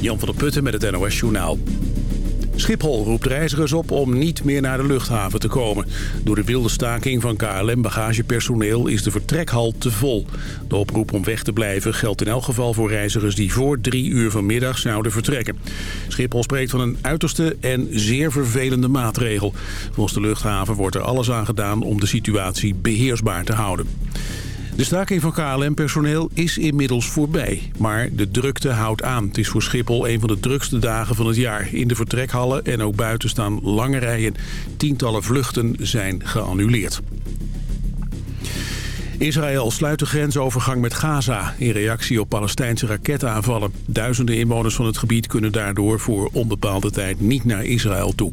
Jan van der Putten met het NOS Journaal. Schiphol roept reizigers op om niet meer naar de luchthaven te komen. Door de wilde staking van KLM-bagagepersoneel is de vertrekhal te vol. De oproep om weg te blijven geldt in elk geval voor reizigers die voor drie uur vanmiddag zouden vertrekken. Schiphol spreekt van een uiterste en zeer vervelende maatregel. Volgens de luchthaven wordt er alles aan gedaan om de situatie beheersbaar te houden. De staking van KLM-personeel is inmiddels voorbij. Maar de drukte houdt aan. Het is voor Schiphol een van de drukste dagen van het jaar. In de vertrekhallen en ook buiten staan lange rijen. Tientallen vluchten zijn geannuleerd. Israël sluit de grensovergang met Gaza in reactie op Palestijnse raketaanvallen. Duizenden inwoners van het gebied kunnen daardoor voor onbepaalde tijd niet naar Israël toe.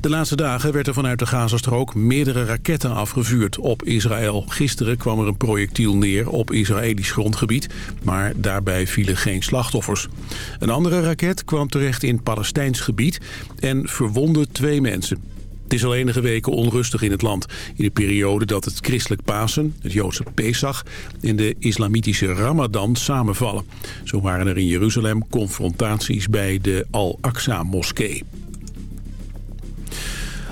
De laatste dagen werd er vanuit de Gazastrook meerdere raketten afgevuurd op Israël. Gisteren kwam er een projectiel neer op Israëlisch grondgebied, maar daarbij vielen geen slachtoffers. Een andere raket kwam terecht in Palestijns gebied en verwondde twee mensen. Het is al enige weken onrustig in het land. In de periode dat het christelijk Pasen, het Joodse Pesach... en de islamitische Ramadan samenvallen. Zo waren er in Jeruzalem confrontaties bij de Al-Aqsa-moskee.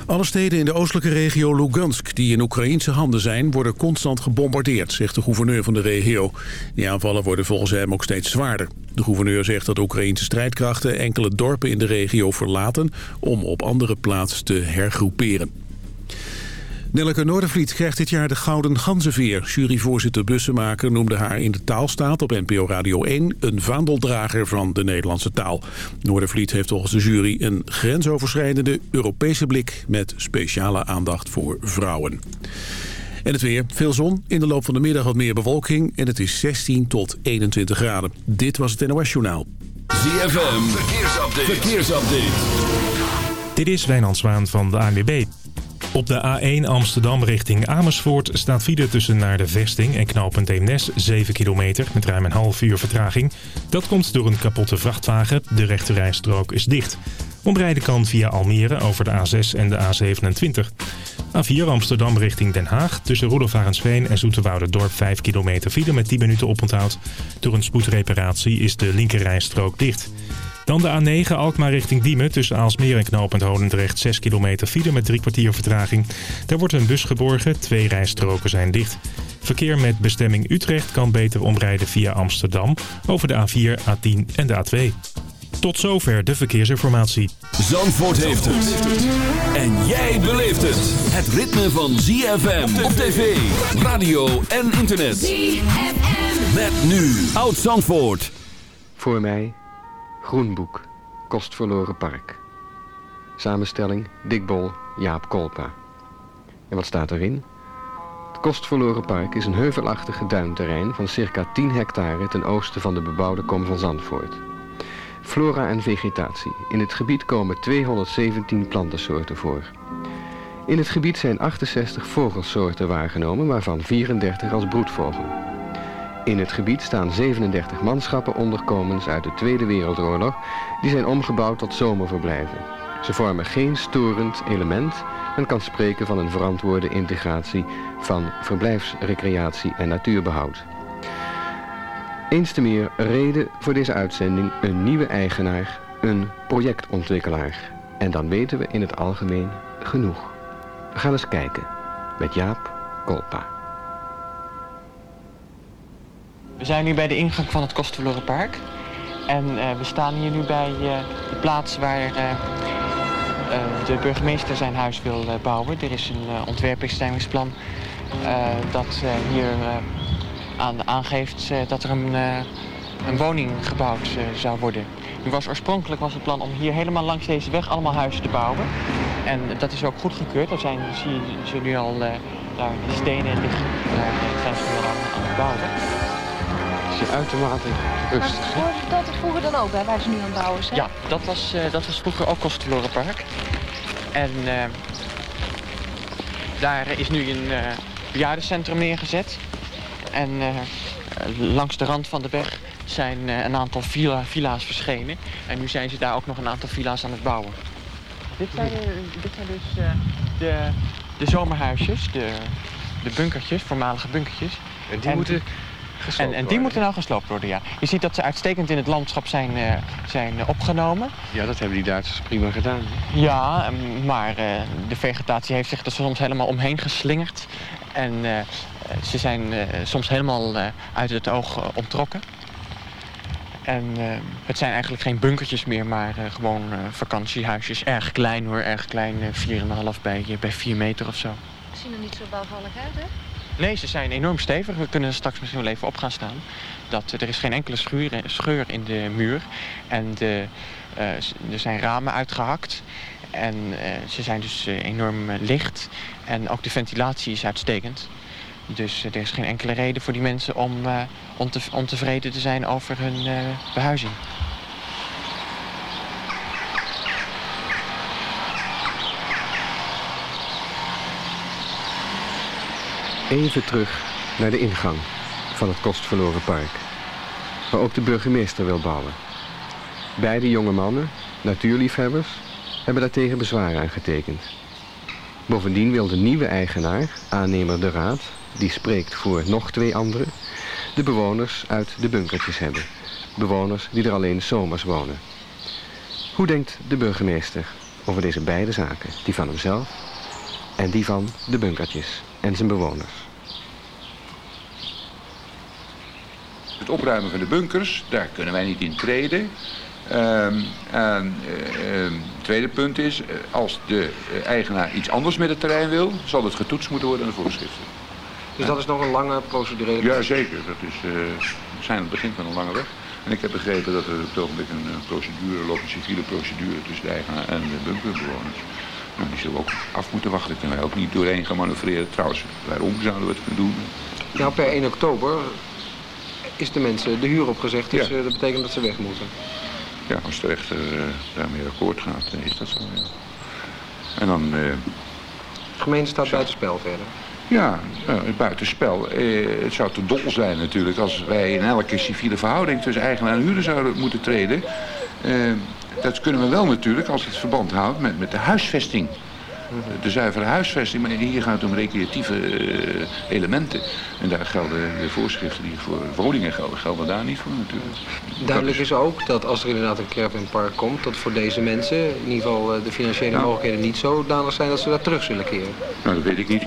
Alle steden in de oostelijke regio Lugansk die in Oekraïnse handen zijn... worden constant gebombardeerd, zegt de gouverneur van de regio. Die aanvallen worden volgens hem ook steeds zwaarder. De gouverneur zegt dat Oekraïnse strijdkrachten enkele dorpen in de regio verlaten... om op andere plaatsen te hergroeperen. Nelleke Noordervliet krijgt dit jaar de Gouden Ganzenveer. Juryvoorzitter Bussemaker noemde haar in de taalstaat op NPO Radio 1... een vaandeldrager van de Nederlandse taal. Noordervliet heeft volgens de jury een grensoverschrijdende Europese blik... met speciale aandacht voor vrouwen. En het weer. Veel zon. In de loop van de middag wat meer bewolking. En het is 16 tot 21 graden. Dit was het NOS Journaal. ZFM. Verkeersupdate. Verkeersupdate. Dit is Wijnand Zwaan van de ANWB. Op de A1 Amsterdam richting Amersfoort staat file tussen naar de vesting en knooppunt Eemnes 7 kilometer met ruim een half uur vertraging. Dat komt door een kapotte vrachtwagen. De rechterrijstrook is dicht. Omrijden kan via Almere over de A6 en de A27. A4 Amsterdam richting Den Haag. Tussen Roelofarensveen en Dorp 5 kilometer file met 10 minuten oponthoud. Door een spoedreparatie is de linkerrijstrook dicht. Dan de A9 Alkmaar richting Diemen tussen Aalsmeer en knooppunt Holendrecht 6 kilometer file met drie kwartier vertraging. Daar wordt een bus geborgen, twee rijstroken zijn dicht. Verkeer met bestemming Utrecht kan beter omrijden via Amsterdam over de A4, A10 en de A2. Tot zover de verkeersinformatie. Zandvoort heeft het. En jij beleeft het. Het ritme van ZFM op tv, radio en internet. ZFM. Met nu Oud Zandvoort. Voor mij Groenboek, Kostverloren Park. Samenstelling Dick Bol, Jaap Kolpa. En wat staat erin? Het Kostverloren Park is een heuvelachtige duinterrein van circa 10 hectare ten oosten van de bebouwde kom van Zandvoort. Flora en vegetatie. In het gebied komen 217 plantensoorten voor. In het gebied zijn 68 vogelsoorten waargenomen, waarvan 34 als broedvogel. In het gebied staan 37 manschappen onderkomens uit de Tweede Wereldoorlog... die zijn omgebouwd tot zomerverblijven. Ze vormen geen storend element. Men kan spreken van een verantwoorde integratie van verblijfsrecreatie en natuurbehoud. Eens te meer reden voor deze uitzending een nieuwe eigenaar, een projectontwikkelaar. En dan weten we in het algemeen genoeg. We gaan eens kijken met Jaap Kolpa. We zijn nu bij de ingang van het Kostverloren Park. En uh, we staan hier nu bij uh, de plaats waar uh, de burgemeester zijn huis wil bouwen. Er is een ontwerpbestemmingsplan dat hier aan, aangeeft dat er een, een woning gebouwd zou worden. Nu was oorspronkelijk was het plan om hier helemaal langs deze weg allemaal huizen te bouwen. En dat is ook goedgekeurd. Daar zijn, zie je, nu al daar de stenen liggen. Daar zijn ze nu al aan, aan het bouwen is uitermate rustig. Maar dat er vroeger dan ook, bij waar ze nu aan het bouwen zijn? Ja, dat was, uh, dat was vroeger ook Park. En uh, daar is nu een uh, bejaardencentrum neergezet. En langs de rand van de weg zijn een aantal villa, villa's verschenen. En nu zijn ze daar ook nog een aantal villa's aan het bouwen. Dit zijn, dit zijn dus de, de zomerhuisjes, de, de bunkertjes, voormalige bunkertjes. En die moeten En, en die moeten nou gesloopt worden, ja. Je ziet dat ze uitstekend in het landschap zijn, uh, zijn opgenomen. Ja, dat hebben die Duitsers prima gedaan. Ja, maar uh, de vegetatie heeft zich er soms helemaal omheen geslingerd. En uh, ze zijn soms helemaal uit het oog ontrokken. En het zijn eigenlijk geen bunkertjes meer, maar gewoon vakantiehuisjes. Erg klein hoor, erg klein. 4,5 bij, bij 4 meter of zo. Ze zien er niet zo bouwvallig uit, hè? Nee, ze zijn enorm stevig. We kunnen straks misschien wel even op gaan staan. Dat, er is geen enkele scheur, scheur in de muur. En de, uh, er zijn ramen uitgehakt. En ze zijn dus enorm licht. En ook de ventilatie is uitstekend. Dus er is geen enkele reden voor die mensen om onte ontevreden te zijn over hun behuizing. Even terug naar de ingang van het kostverloren park. Waar ook de burgemeester wil bouwen. Beide jonge mannen, natuurliefhebbers, hebben daartegen bezwaar aangetekend. Bovendien wil de nieuwe eigenaar, aannemer de raad, die spreekt voor nog twee anderen, de bewoners uit de bunkertjes hebben. Bewoners die er alleen zomers wonen. Hoe denkt de burgemeester over deze beide zaken, die van hemzelf en die van de bunkertjes en zijn bewoners? Het opruimen van de bunkers, daar kunnen wij niet in treden. En, uh, tweede punt is, eh, als de eh, eigenaar iets anders met het terrein wil, zal het getoetst moeten worden aan de voorschriften. Dus dat is nog een lange procedurele Ja, zeker. Dat is, uh, we zijn aan het begin van een lange weg. En ik heb begrepen dat er op het ogenblik een procedure loopt, een civiele procedure tussen de eigenaar en de bunkerbewoners. Nou, die zullen we ook af moeten wachten. Daar kunnen wij ook niet doorheen gaan manoeuvreren. Trouwens, waarom zouden we het kunnen doen? Nou, per 1 oktober is de mensen de huur opgezegd. Dus ja. dat betekent dat ze weg moeten. Ja, als de rechter uh, daarmee akkoord gaat, is dat zo, ja. En dan... Uh, de gemeente staat buitenspel verder. Ja, uh, buitenspel. het zou te dol zijn natuurlijk als wij in elke civiele verhouding tussen eigenaar en huurder zouden moeten treden. Dat kunnen we wel natuurlijk als het verband houdt met, met de huisvesting de zuivere huisvesting. Maar hier gaat het om recreatieve uh, elementen. En daar gelden de voorschriften die voor woningen gelden, gelden daar niet voor natuurlijk. Duidelijk is ook dat als er inderdaad een caravanpark komt, dat voor deze mensen in ieder geval de financiële nou, mogelijkheden niet zodanig zijn dat ze daar terug zullen keren. Nou, dat weet ik niet.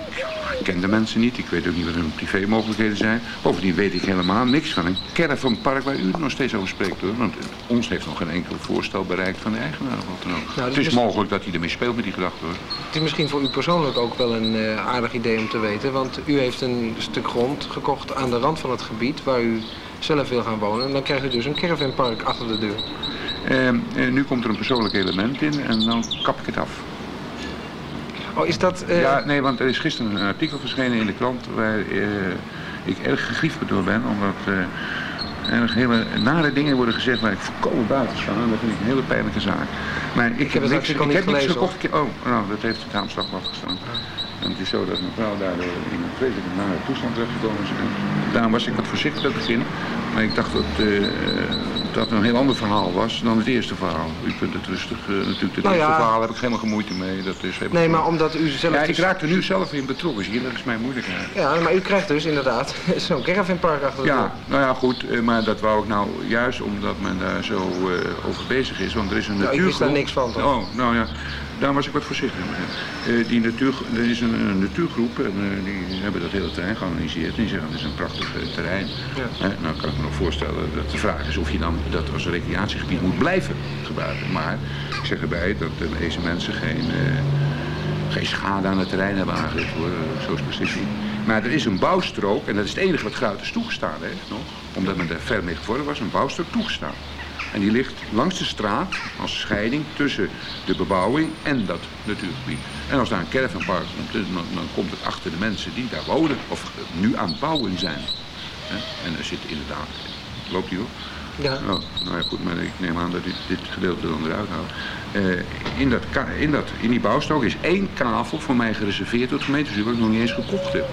Ik ken de mensen niet. Ik weet ook niet wat hun privémogelijkheden zijn. Bovendien weet ik helemaal niks van een caravanpark waar u nog steeds over spreekt hoor. Want ons heeft nog geen enkel voorstel bereikt van de eigenaar. Wat dan ook. Nou, het is mogelijk dat hij ermee speelt met die gedachte hoor. Het is misschien voor u persoonlijk ook wel een uh, aardig idee om te weten. Want u heeft een stuk grond gekocht aan de rand van het gebied waar u zelf wil gaan wonen. En dan krijgt u dus een caravanpark achter de deur. Uh, uh, nu komt er een persoonlijk element in en dan kap ik het af. Oh, is dat... Uh... Ja, nee, want er is gisteren een artikel verschenen in de krant waar uh, ik erg gegriefd door ben, omdat uh, er hele nare dingen worden gezegd waar ik volkomen buiten sta. En dat vind ik een hele pijnlijke zaak. Maar ik, ik heb, niks, ik heb niks gekocht. Oh, nou, dat heeft het Haamslag afgestaan. En het is zo dat mevrouw daar in een vreselijke nare toestand terechtgekomen is. En daarom was ik wat voorzichtig aan het begin. Maar ik dacht dat uh, dat een heel ander verhaal was dan het eerste verhaal. U kunt het rustig, uh, natuurlijk het Nou eerste ja. verhaal heb ik helemaal geen moeite mee. Dat is Nee, maar omdat u zelf... Ja, ik dus- raak er nu zelf in betrokken, zie je, dat is mijn moeilijkheid. Ja, maar u krijgt dus inderdaad zo'n caravanpark achter de Ja, nou ja, goed, eh, maar dat wou ik nou juist omdat men daar zo eh, over bezig is. Want er is een Nou, ik wist daar niks van, toch? Oh, nou ja, daar was ik wat voorzichtig mee. Eh, die natuur, er is een, een natuurgroep en eh, die hebben dat hele terrein geanalyseerd. En die zeggen, het is een prachtig eh, terrein. Ja. Nou kan ik me nog voorstellen dat de vraag is of je dan dat als recreatiegebied moet blijven gebruiken. Maar ik zeg erbij dat deze mensen geen... geen schade aan het terrein hebben aangericht hoor, zo specifiek. Maar er is een bouwstrook, en dat is het enige wat Gruiters toegestaan heeft nog, omdat men daar ver mee gevorderd was, een bouwstrook toegestaan. En die ligt langs de straat als scheiding tussen de bebouwing en dat natuurgebied. En als daar een caravanpark komt, dan, dan komt het achter de mensen die daar wonen, of nu aan het bouwen zijn. En er zit inderdaad, loopt die op? Ja. Oh, nou ja, goed, maar ik neem aan dat dit, dit gedeelte dan eruit. Eh, in, dat, in, dat, in die bouwstrook is één kavel voor mij gereserveerd door het gemeentebestuur, wat ik nog niet eens gekocht heb.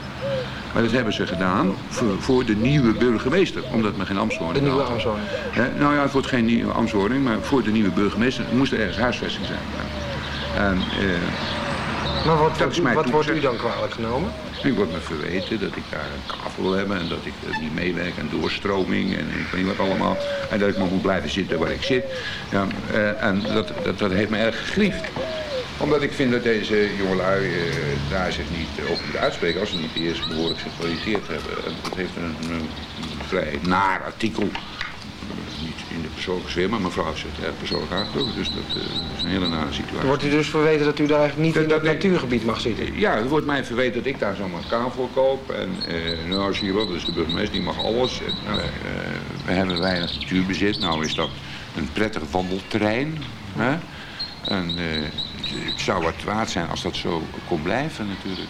Maar dat hebben ze gedaan voor, voor de nieuwe burgemeester, omdat men geen De ambtswoning nieuwe had. Amsterdam. Hè, nou ja, het wordt geen nieuwe ambtswoning, maar voor de nieuwe burgemeester moest er ergens huisvesting zijn. Ja. En, eh, Maar wat, wat wordt u dan kwalijk genomen? Ik word me verweten dat ik daar een kavel wil hebben en dat ik eh, niet meewerk aan doorstroming en ik weet niet wat allemaal. En dat ik maar moet blijven zitten waar ik zit. Ja, eh, en dat, dat, dat heeft me erg gegriefd. Omdat ik vind dat deze jongelui eh, daar zich niet over moeten uitspreken als ze niet eerst behoorlijk georiënteerd hebben. En dat heeft een, vrij naar artikel. Niet in de persoonlijke sfeer, maar mevrouw zich erg persoonlijk. Dus dat eh, is een hele nare situatie. Wordt u dus verweten dat u daar eigenlijk niet Dat- in het dat natuurgebied mag zitten? Ja, er wordt mij verweten dat ik daar zomaar een kavel koop. En eh, nou zie je wel, dus de burgemeester die mag alles. En, nou, eh, we hebben weinig natuurbezit. Nou is dat een prettig wandelterrein. Hè? En eh, het zou wat waard zijn als dat zo kon blijven natuurlijk.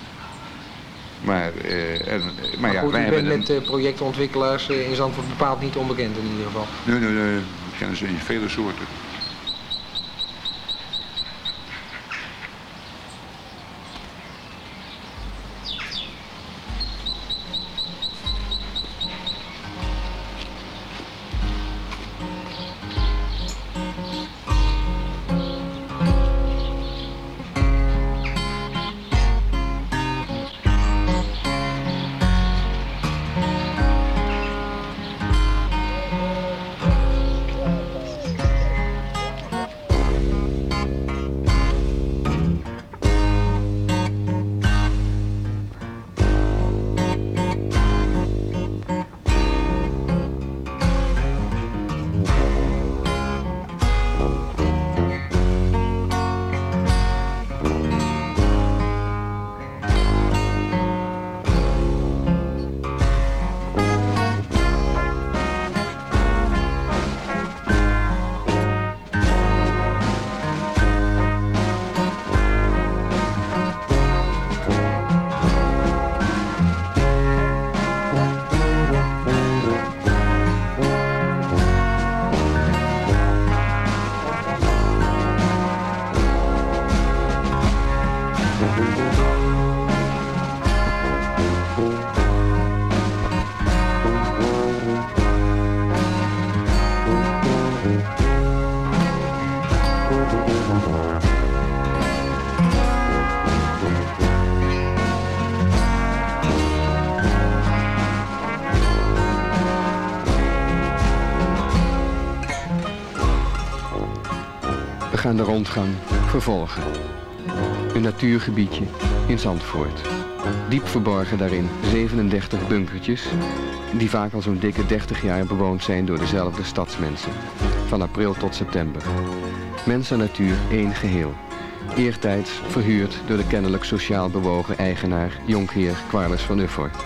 Maar, eh, en, maar, Maar ja, goed, wij u bent met eh, projectontwikkelaars eh, in Zandvoort bepaald niet onbekend in ieder geval. Nee, nee, nee. We kennen ze in vele soorten. We gaan de rondgang vervolgen. Een natuurgebiedje in Zandvoort. Diep verborgen daarin 37 bunkertjes, die vaak al zo'n dikke 30 jaar bewoond zijn door dezelfde stadsmensen. Van april tot september. Mens en natuur één geheel. Eertijds verhuurd door de kennelijk sociaal bewogen eigenaar Jonkheer Quarles van Uffort.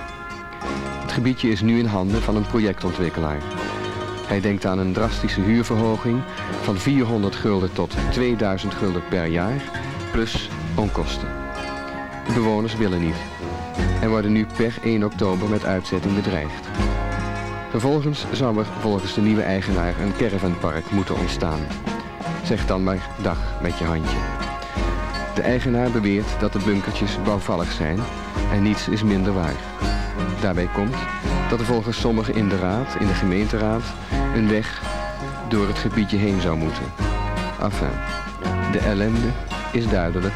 Het gebiedje is nu in handen van een projectontwikkelaar. Hij denkt aan een drastische huurverhoging van 400 gulden tot 2000 gulden per jaar, plus onkosten. De bewoners willen niet en worden nu per 1 oktober met uitzetting bedreigd. Vervolgens zou er volgens de nieuwe eigenaar een caravanpark moeten ontstaan. Zeg dan maar dag met je handje. De eigenaar beweert dat de bunkertjes bouwvallig zijn en niets is minder waar. Daarbij komt dat er volgens sommigen in de raad, in de gemeenteraad, een weg door het gebiedje heen zou moeten. Enfin, de ellende is duidelijk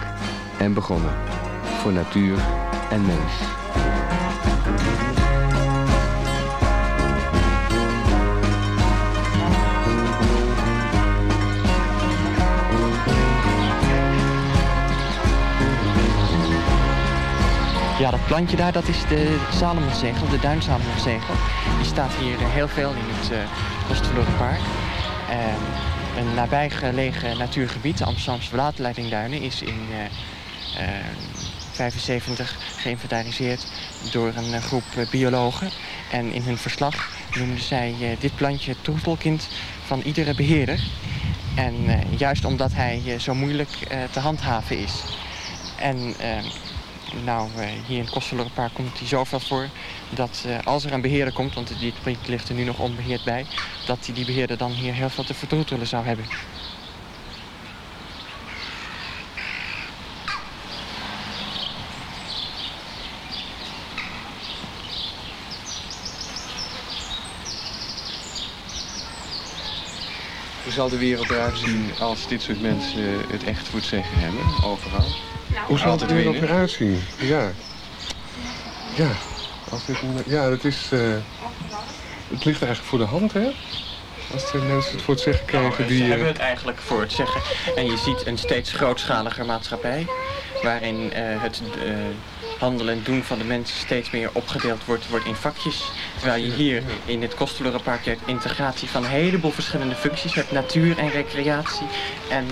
en begonnen. Voor natuur en mens. Ja, dat plantje daar, dat is de Salomonsegel, de Duinsalomonsegel. Die staat hier eh, heel veel in het uh, een nabijgelegen natuurgebied, de Amsterdamse waterleidingduinen, is in uh, 75 geïnventariseerd door een groep biologen. En in hun verslag noemden zij dit plantje het van iedere beheerder. En juist omdat hij zo moeilijk te handhaven is. En nou, uh, hier in het Kostelorenpark komt hij zoveel voor dat uh, als er een beheerder komt, want dit project ligt er nu nog onbeheerd bij, dat die, die beheerder dan hier heel veel te vertroetelen zou hebben. Hoe zal de wereld eruit zien als dit soort mensen het echt voor zeggen hebben, overal? Hoe zal het er nog weer uitzien? Ja. Ja. Als dit een, ja, dat is... Uh, het ligt eigenlijk voor de hand, hè? Als de mensen het voor het zeggen krijgen nou, die... Ze hebben het eigenlijk voor het zeggen. En je ziet een steeds grootschaliger maatschappij... waarin uh, het uh, handelen en doen van de mensen steeds meer opgedeeld wordt, wordt in vakjes. Terwijl je hier in het Kostverlorenpark hebt integratie van een heleboel verschillende functies. hebt natuur en recreatie en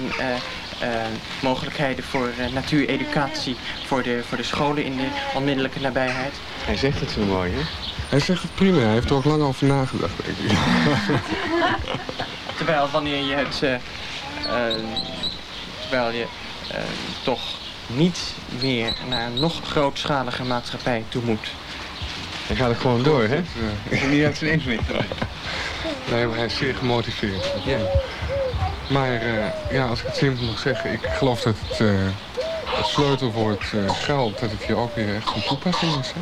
mogelijkheden voor natuureducatie voor de, voor de scholen in de onmiddellijke nabijheid. Hij zegt het zo mooi, hè? Hij zegt het prima. Hij heeft er ook lang over nagedacht, denk ik. terwijl wanneer je het... Uh, terwijl je uh, toch niet meer naar een nog grootschalige maatschappij toe moet. Dan gaat het gewoon door, hè? Ja. Niet uit zijn invloed. Nee, maar hij is zeer gemotiveerd. Ja. Maar uh, ja, als ik het simpel mag zeggen, ik geloof dat het, uh, het sleutelwoord uh, geld, dat het hier ook weer echt van toepassing is. Hè?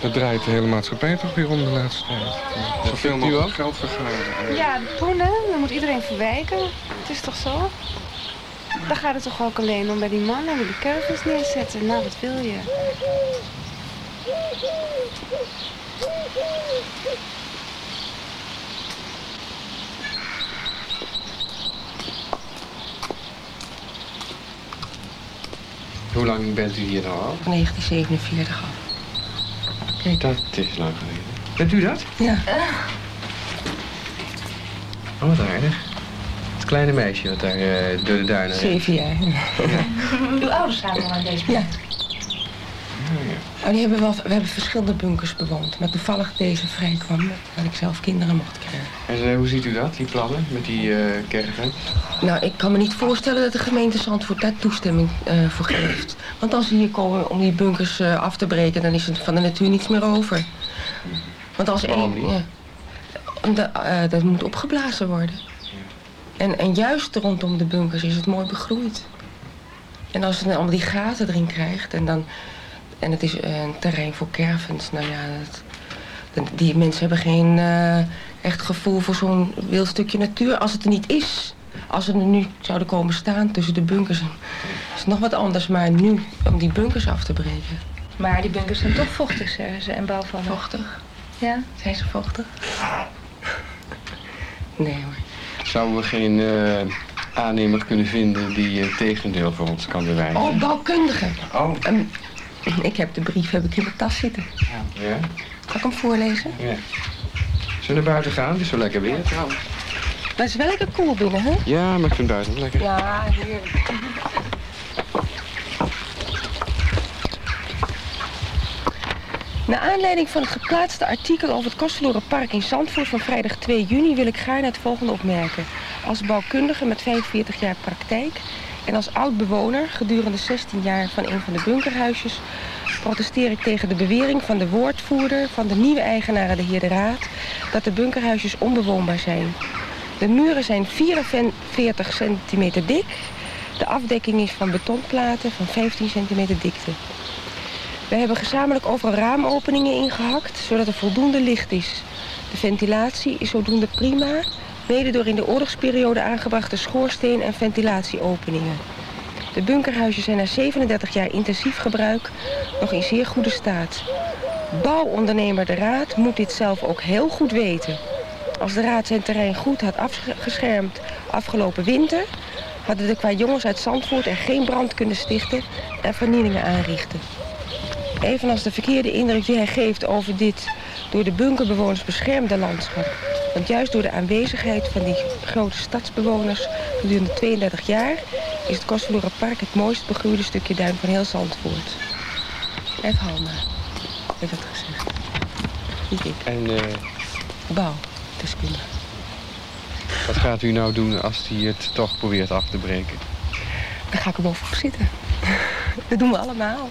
Dat draait de hele maatschappij toch weer om de laatste tijd. Zoveel mogelijk geld vergaren. Ja, toen hè, dan moet iedereen verwijken. Het is toch zo? Dan gaat het toch ook alleen om bij die mannen die keuvels neerzetten. Nou, wat wil je? Hoe lang bent u hier nou al? Van 1947 af. Kijk, dat is lang geleden. Bent u dat? Ja. Oh, wat aardig. Het kleine meisje wat daar uh, door de duinen... Zeven jaar. Uw ouders zijn al aan deze Ja. Oh, die hebben wel, we hebben verschillende bunkers bewoond. Maar toevallig deze vrij kwam, dat ik zelf kinderen mocht krijgen. En uh, hoe ziet u dat, die plannen met die uh, kerken? Nou, ik kan me niet voorstellen dat de gemeente Zandvoort daar toestemming uh, voor geeft. Want als ze hier komen om die bunkers af te breken, dan is het van de natuur niets meer over. Want als? Ja, omdat, dat moet opgeblazen worden. En, en juist rondom de bunkers is het mooi begroeid. En als het dan allemaal die gaten erin krijgt en dan... En het is een terrein voor caravans. Nou ja, dat, die mensen hebben geen uh, echt gevoel voor zo'n wild stukje natuur. Als het er niet is. Als ze er nu zouden komen staan tussen de bunkers. Is het nog wat anders. Maar nu, om die bunkers af te breken. Maar die bunkers zijn toch vochtig, zeggen ze. En bouwvallig. Vochtig? Ja. Zijn ze vochtig? Nee hoor. Zouden we geen uh, aannemer kunnen vinden die het tegendeel voor ons kan bewijzen? Oh, bouwkundige. Oh. Um, ik heb de brief heb ik in mijn tas zitten. Ja. Zal ik hem voorlezen? Ja. Zullen we naar buiten gaan? Het is zo lekker weer trouwens. Maar het is wel lekker koel binnen, hè? Ja, maar ik vind buiten lekker. Ja, heerlijk. Naar aanleiding van het geplaatste artikel over het Kostverlorenpark in Zandvoort van vrijdag 2 juni wil ik graag het volgende opmerken. Als bouwkundige met 45 jaar praktijk en als oud-bewoner gedurende 16 jaar van een van de bunkerhuisjes protesteer ik tegen de bewering van de woordvoerder van de nieuwe eigenaren, de heer De Raad, dat de bunkerhuisjes onbewoonbaar zijn. De muren zijn 44 centimeter dik. De afdekking is van betonplaten van 15 centimeter dikte. We hebben gezamenlijk overal raamopeningen ingehakt, zodat er voldoende licht is. De ventilatie is zodoende prima, mede door in de oorlogsperiode aangebrachte schoorsteen- en ventilatieopeningen. De bunkerhuizen zijn na 37 jaar intensief gebruik nog in zeer goede staat. Bouwondernemer De Raad moet dit zelf ook heel goed weten. Als de Raad zijn terrein goed had afgeschermd afgelopen winter... hadden de qua jongens uit Zandvoort er geen brand kunnen stichten en vernielingen aanrichten. Evenals de verkeerde indruk die hij geeft over dit door de bunkerbewoners beschermde landschap. Want juist door de aanwezigheid van die grote stadsbewoners gedurende 32 jaar is het Kostverlorenpark het mooist begroeide stukje duin van heel Zandvoort. F. Halma heeft dat gezegd. Niet ik. En uh, Bouwdeskundige. wat gaat u nou doen als hij het toch probeert af te breken? Dan ga ik er bovenop zitten. Dat doen we allemaal.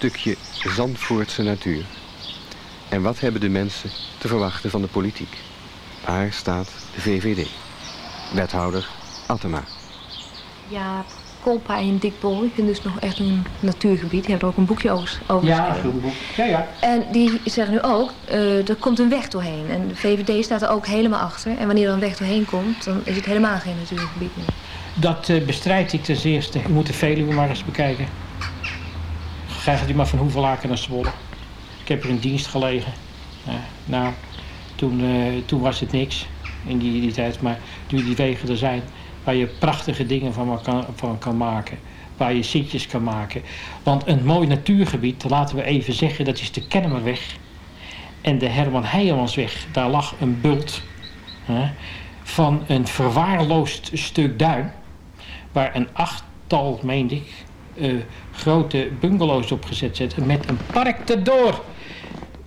Stukje Zandvoortse natuur? En wat hebben de mensen te verwachten van de politiek? Waar staat de VVD? Wethouder Attema. Ja, Kolpa en Dikbol, ik vind dus nog echt een natuurgebied. Die hebben er ook een boekje over, over Ja, een boek. Ja, ja. En die zeggen nu ook, eh, er komt een weg doorheen. En de VVD staat er ook helemaal achter. En wanneer er een weg doorheen komt, dan is het helemaal geen natuurgebied meer. Dat eh, bestrijd ik ten eerste. U moet de Veluwe maar eens bekijken. Gaat u maar van Hoevelaken naar Zwolle. Ik heb er in dienst gelegen. Ja, nou, toen, eh, toen was het niks in die, die tijd. Maar nu die wegen er zijn, waar je prachtige dingen van, kan, van kan maken. Waar je zitjes kan maken. Want een mooi natuurgebied, laten we even zeggen, dat is de Kennemerweg. En de Herman Heijemansweg, daar lag een bult hè, van een verwaarloosd stuk duin. Waar een achttal, meende ik, eh, grote bungalows op gezet zitten met een park erdoor.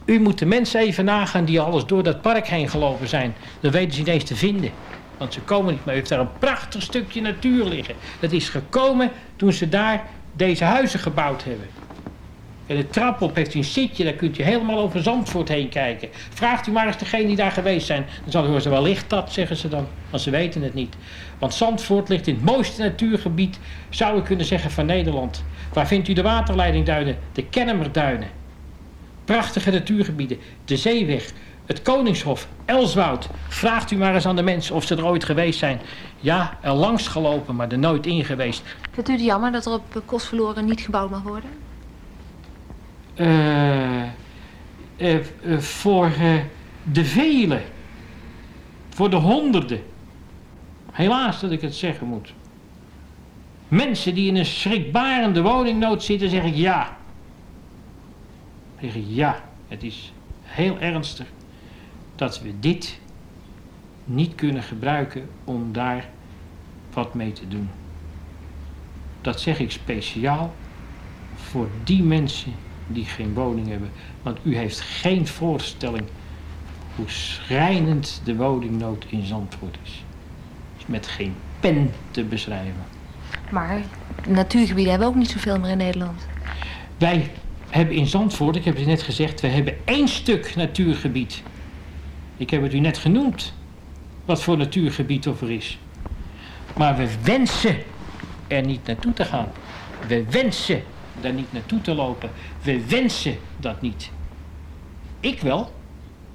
U moet de mensen even nagaan die alles door dat park heen gelopen zijn. Dan weten ze niet eens te vinden. Want ze komen niet meer. U heeft daar een prachtig stukje natuur liggen. Dat is gekomen toen ze daar deze huizen gebouwd hebben. En de trap op heeft een zitje, daar kunt u helemaal over Zandvoort heen kijken. Vraagt u maar eens degene die daar geweest zijn. Dan zal u horen, wel ligt dat, zeggen ze dan. Want ze weten het niet. Want Zandvoort ligt in het mooiste natuurgebied, zou ik kunnen zeggen, van Nederland. Waar vindt u de waterleidingduinen? De Kennemerduinen. Prachtige natuurgebieden. De Zeeweg, het Koningshof, Elswoud. Vraagt u maar eens aan de mensen of ze er ooit geweest zijn. Ja, er langs gelopen, maar er nooit in geweest. Vindt u het jammer dat er op eh, Kostverloren niet gebouwd mag worden? Eh, eh, eh, voor de velen. Voor de honderden. Helaas dat ik het zeggen moet. Mensen die in een schrikbarende woningnood zitten, zeg ik ja. Zeggen ja, het is heel ernstig dat we dit niet kunnen gebruiken om daar wat mee te doen. Dat zeg ik speciaal voor die mensen die geen woning hebben. Want u heeft geen voorstelling hoe schrijnend de woningnood in Zandvoort is. is met geen pen te beschrijven. Maar natuurgebieden hebben we ook niet zoveel meer in Nederland. Wij hebben in Zandvoort, ik heb het net gezegd, we hebben één stuk natuurgebied. Ik heb het u net genoemd, wat voor natuurgebied of er is. Maar we wensen er niet naartoe te gaan. We wensen daar niet naartoe te lopen. We wensen dat niet. Ik wel.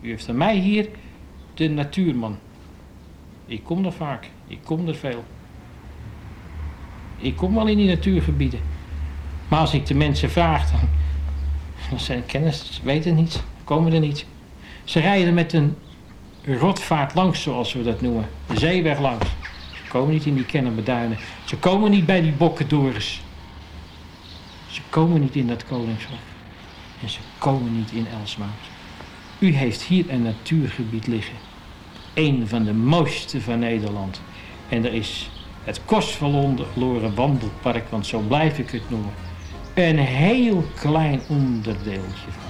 U heeft aan mij hier de natuurman. Ik kom er vaak. Ik kom er veel. Ik kom wel in die natuurgebieden. Maar als ik de mensen vraag, dan, zijn kennis, weten niet, komen er niet. Ze rijden met een rotvaart langs, zoals we dat noemen. De zeeweg langs. Ze komen niet in die Kennemerduinen. Ze komen niet bij die Bokkendorens. Ze komen niet in dat Koningshof. En ze komen niet in Elswoud. U heeft hier een natuurgebied liggen. Een van de mooiste van Nederland. En er is het kostverloren wandelpark, want zo blijf ik het noemen. Een heel klein onderdeeltje van.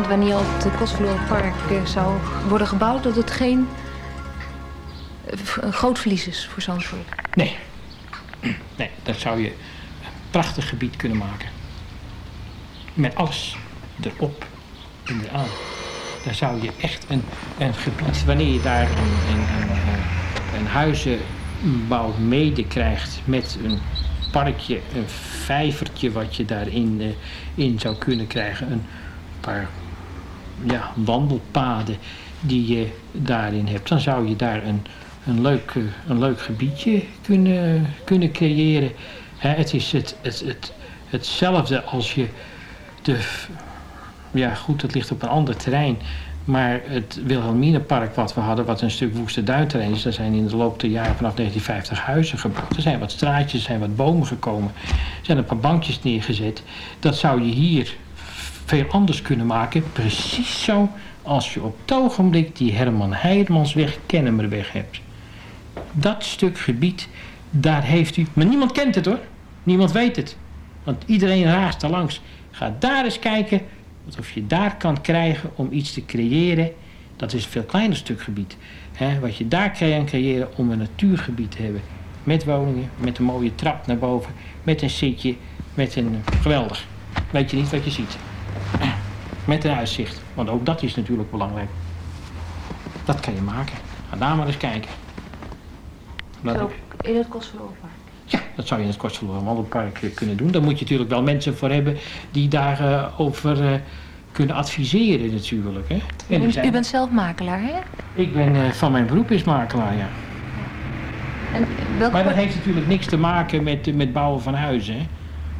Wanneer op het Park eh, zou worden gebouwd... dat het geen eh, groot verlies is voor Zandvoort? Nee. Nee, dat zou je een prachtig gebied kunnen maken. Met alles erop en eraan. Daar zou je echt een, een gebied, wanneer je daar een, een, een, eh, een huizenbouw mede krijgt met een parkje, een vijvertje wat je daarin in zou kunnen krijgen. Een paar ja, wandelpaden die je daarin hebt. Dan zou je daar een, een, leuk, eh, een leuk gebiedje kunnen, kunnen creëren. Het is het, het, het, hetzelfde als je de... Ja goed, het ligt op een ander terrein. Maar het Wilhelminapark wat we hadden, wat een stuk woeste duinterrein is... daar zijn in de loop der jaren vanaf 1950 huizen gebouwd. Er zijn wat straatjes, er zijn wat bomen gekomen. Er zijn een paar bankjes neergezet. Dat zou je hier veel anders kunnen maken. Precies zo als je op het ogenblik die Herman Heijermansweg, Kennemerweg hebt. Dat stuk gebied, daar heeft u... Maar niemand kent het hoor. Niemand weet het. Want iedereen raast er langs. Ga daar eens kijken of je daar kan krijgen om iets te creëren. Dat is een veel kleiner stuk gebied. Hè, wat je daar kan creëren om een natuurgebied te hebben. Met woningen, met een mooie trap naar boven, met een zitje, met een... Geweldig. Weet je niet wat je ziet. Met een uitzicht. Want ook dat is natuurlijk belangrijk. Dat kan je maken. Ga daar maar eens kijken. Dat Zo, in het Kostverlorenpark. ja, dat zou je in het Kostverloren Wandelpark eh, kunnen doen. Daar moet je natuurlijk wel mensen voor hebben die daarover over eh, kunnen adviseren natuurlijk. Hè. En U, zijn- u bent zelf makelaar, hè? Ik ben eh, van mijn beroep is makelaar, ja. En welke Maar dat heeft natuurlijk niks te maken met, eh, met bouwen van huizen. Hè?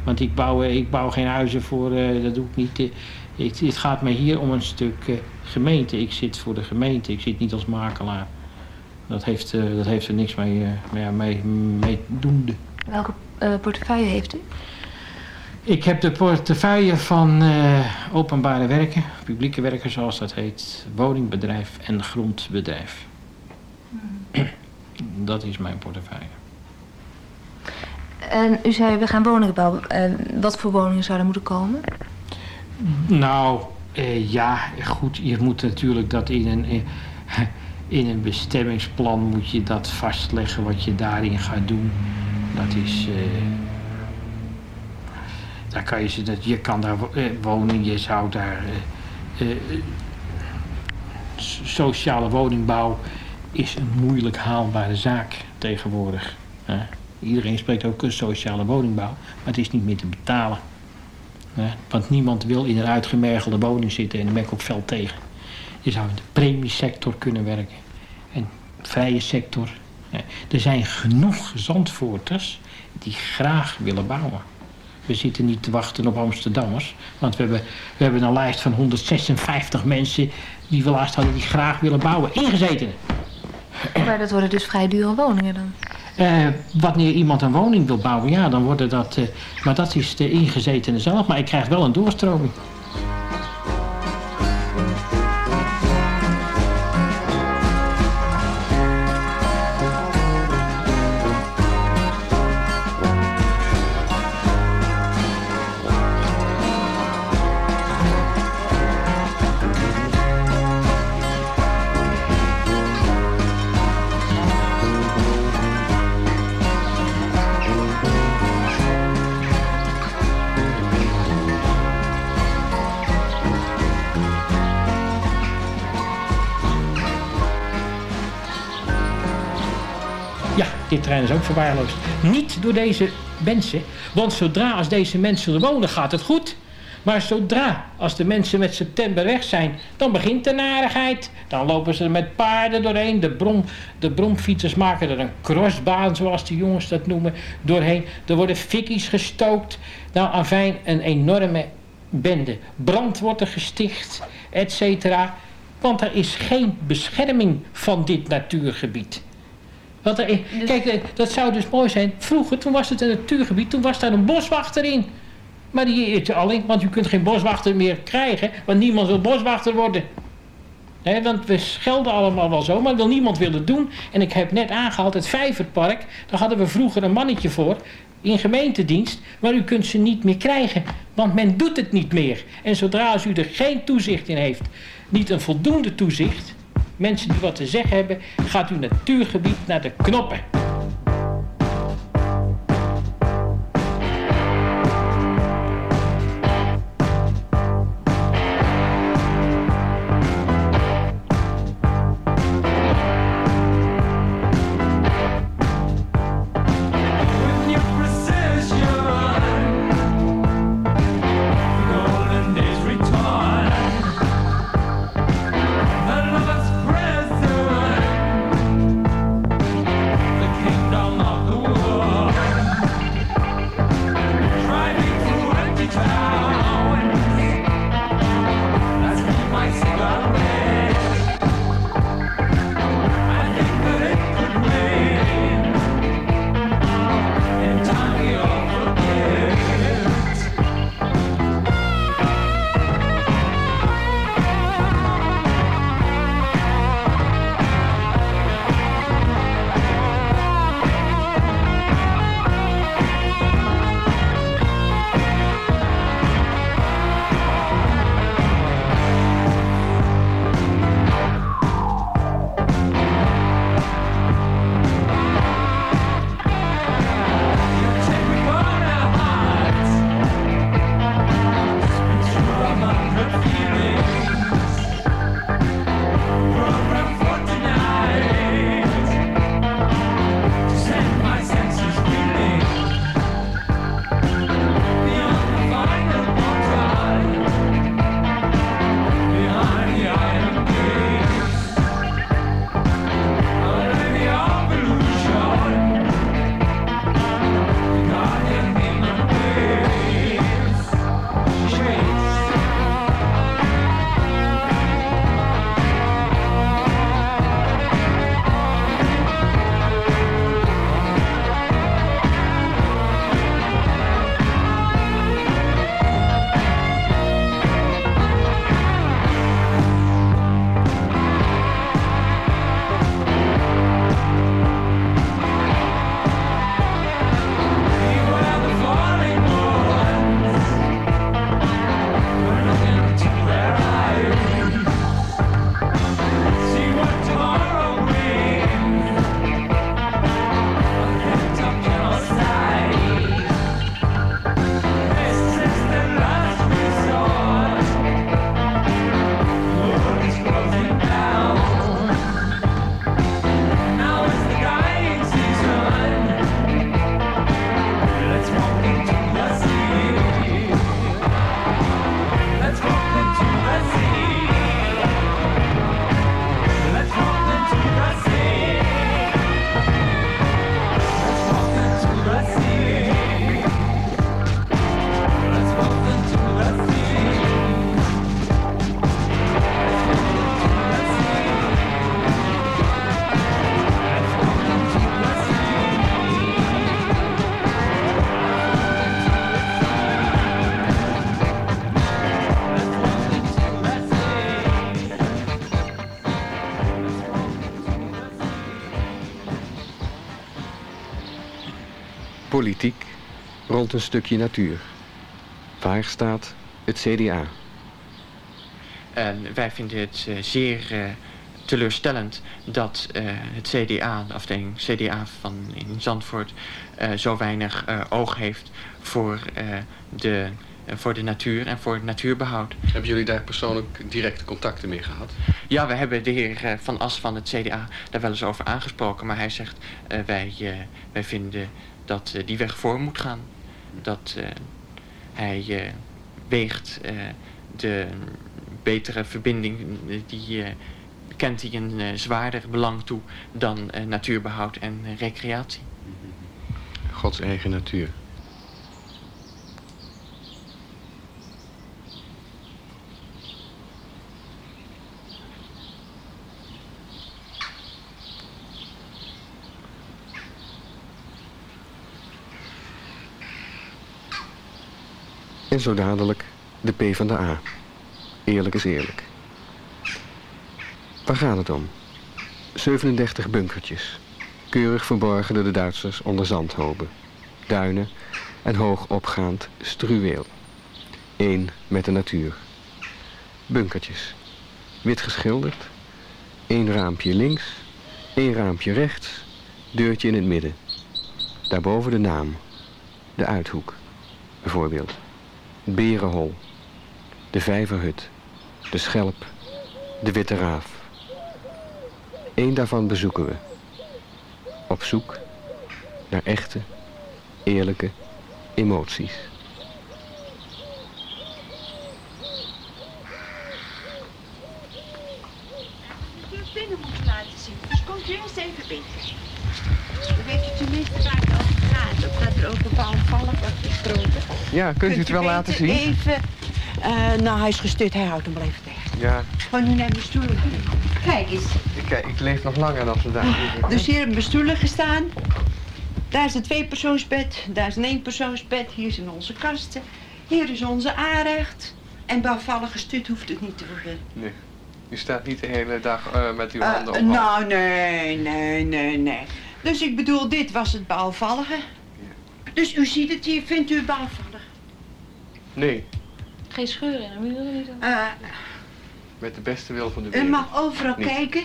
Want ik bouw, eh, ik bouw geen huizen voor, eh, dat doe ik niet. eh. het, gaat mij hier om een stuk gemeente. Ik zit voor de gemeente, ik zit niet als makelaar. Dat heeft, dat heeft er niks mee, mee, mee, mee doende. welke portefeuille heeft u? Ik heb de portefeuille van openbare werken, publieke werken zoals dat heet, woningbedrijf en grondbedrijf. Dat is mijn portefeuille. En u zei, we gaan woningen bouwen. En wat voor woningen zouden moeten komen? Nou, eh, ja, goed, je moet natuurlijk dat in een, eh, in een bestemmingsplan moet je dat vastleggen wat je daarin gaat doen. Dat is, eh, daar kan je, je kan daar wo- eh, wonen, je zou daar, eh, eh, so- sociale woningbouw is een moeilijk haalbare zaak tegenwoordig. hè. Iedereen spreekt ook sociale woningbouw, maar het is niet meer te betalen. Want niemand wil in een uitgemergelde woning zitten en daar ben ik ook fel tegen. Je zou in de premiesector kunnen werken. En vrije sector. Er zijn genoeg Zandvoorters die graag willen bouwen. We zitten niet te wachten op Amsterdammers. Want we hebben, we hebben een lijst van 156 mensen die we laatst hadden die graag willen bouwen. Ingezetenen. Maar dat worden dus vrij dure woningen dan. Eh, wanneer iemand een woning wil bouwen, ja, dan worden dat... eh, maar dat is de ingezetene zelf. Maar ik krijg wel een doorstroming. Is ook verwaarloosd. Niet door deze mensen, want zodra als deze mensen wonen gaat het goed. Maar zodra als de mensen met september weg zijn, dan begint de narigheid. Dan lopen ze met paarden doorheen. De, brom, de bromfietsers maken er een crossbaan, zoals de jongens dat noemen, doorheen. Er worden fikkies gestookt. Nou, afijn, een enorme bende. Brand wordt er gesticht, et cetera. Want er is geen bescherming van dit natuurgebied. Want er, Kijk, eh, dat zou dus mooi zijn. Vroeger, toen was het een natuurgebied, toen was daar een boswachter in. Maar die is er alleen, want u kunt geen boswachter meer krijgen, want niemand wil boswachter worden. Want we schelden allemaal wel zo, maar wil niemand willen doen. En ik heb net aangehaald het Vijverpark, daar hadden we vroeger een mannetje voor, in gemeentedienst, maar u kunt ze niet meer krijgen, want men doet het niet meer. En zodra als u er geen toezicht in heeft, niet een voldoende toezicht, mensen die wat te zeggen hebben, gaat uw natuurgebied naar de knoppen. Rond een stukje natuur. Waar staat het CDA? En wij vinden het uh, zeer uh, teleurstellend dat uh, het CDA, de afdeling CDA van in Zandvoort, zo weinig oog heeft voor, de, voor de natuur en voor het natuurbehoud. Hebben jullie daar persoonlijk directe contacten mee gehad? Ja, we hebben de heer Van As van het CDA daar wel eens over aangesproken. Maar hij zegt, wij, wij vinden dat die weg voor moet gaan. Dat hij weegt de betere verbinding, die kent hij een zwaarder belang toe dan natuurbehoud en recreatie. Gods eigen natuur. En zo dadelijk de P van de A. Eerlijk is eerlijk. Waar gaat het om? 37 bunkertjes. Keurig verborgen door de Duitsers onder zandhopen. Duinen en hoog opgaand struweel. Eén met de natuur. Bunkertjes. Wit geschilderd. Eén raampje links. één raampje rechts. Deurtje in het midden. Daarboven de naam. De uithoek. Bijvoorbeeld. Berenhol. De vijverhut de schelp, de witte raaf. Eén daarvan bezoeken we. Op zoek naar echte, eerlijke emoties. binnen moeten laten zien. Dus komt u eens even binnen. Dan weet je tenminste waar het over gaat. Of dat er over bouwvallig wordt gesproken. Ja, kunt u het wel laten zien? Even uh, nou, hij is gestuurd. Hij houdt hem wel even tegen. Ja. Gewoon nu naar mijn stoelen. Kijk eens. Kijk, ik leef nog langer dan vandaag. Oh, dus hier hebben mijn stoelen gestaan. Daar is een tweepersoonsbed. Daar is een eenpersoonsbed. Hier zijn onze kasten. Hier is onze aanrecht. En bouwvallig gestuurd hoeft het niet te worden. Nee. U staat niet de hele dag uh, met uw uh, handen op. Nou, nee, nee, nee, nee. Dus ik bedoel, dit was het bouwvallige. Ja. Dus u ziet het hier, vindt u het bouwvallig? Nee. Geen scheur in de muren? Niet uh, Met de beste wil van de wereld. U mag overal niet. kijken.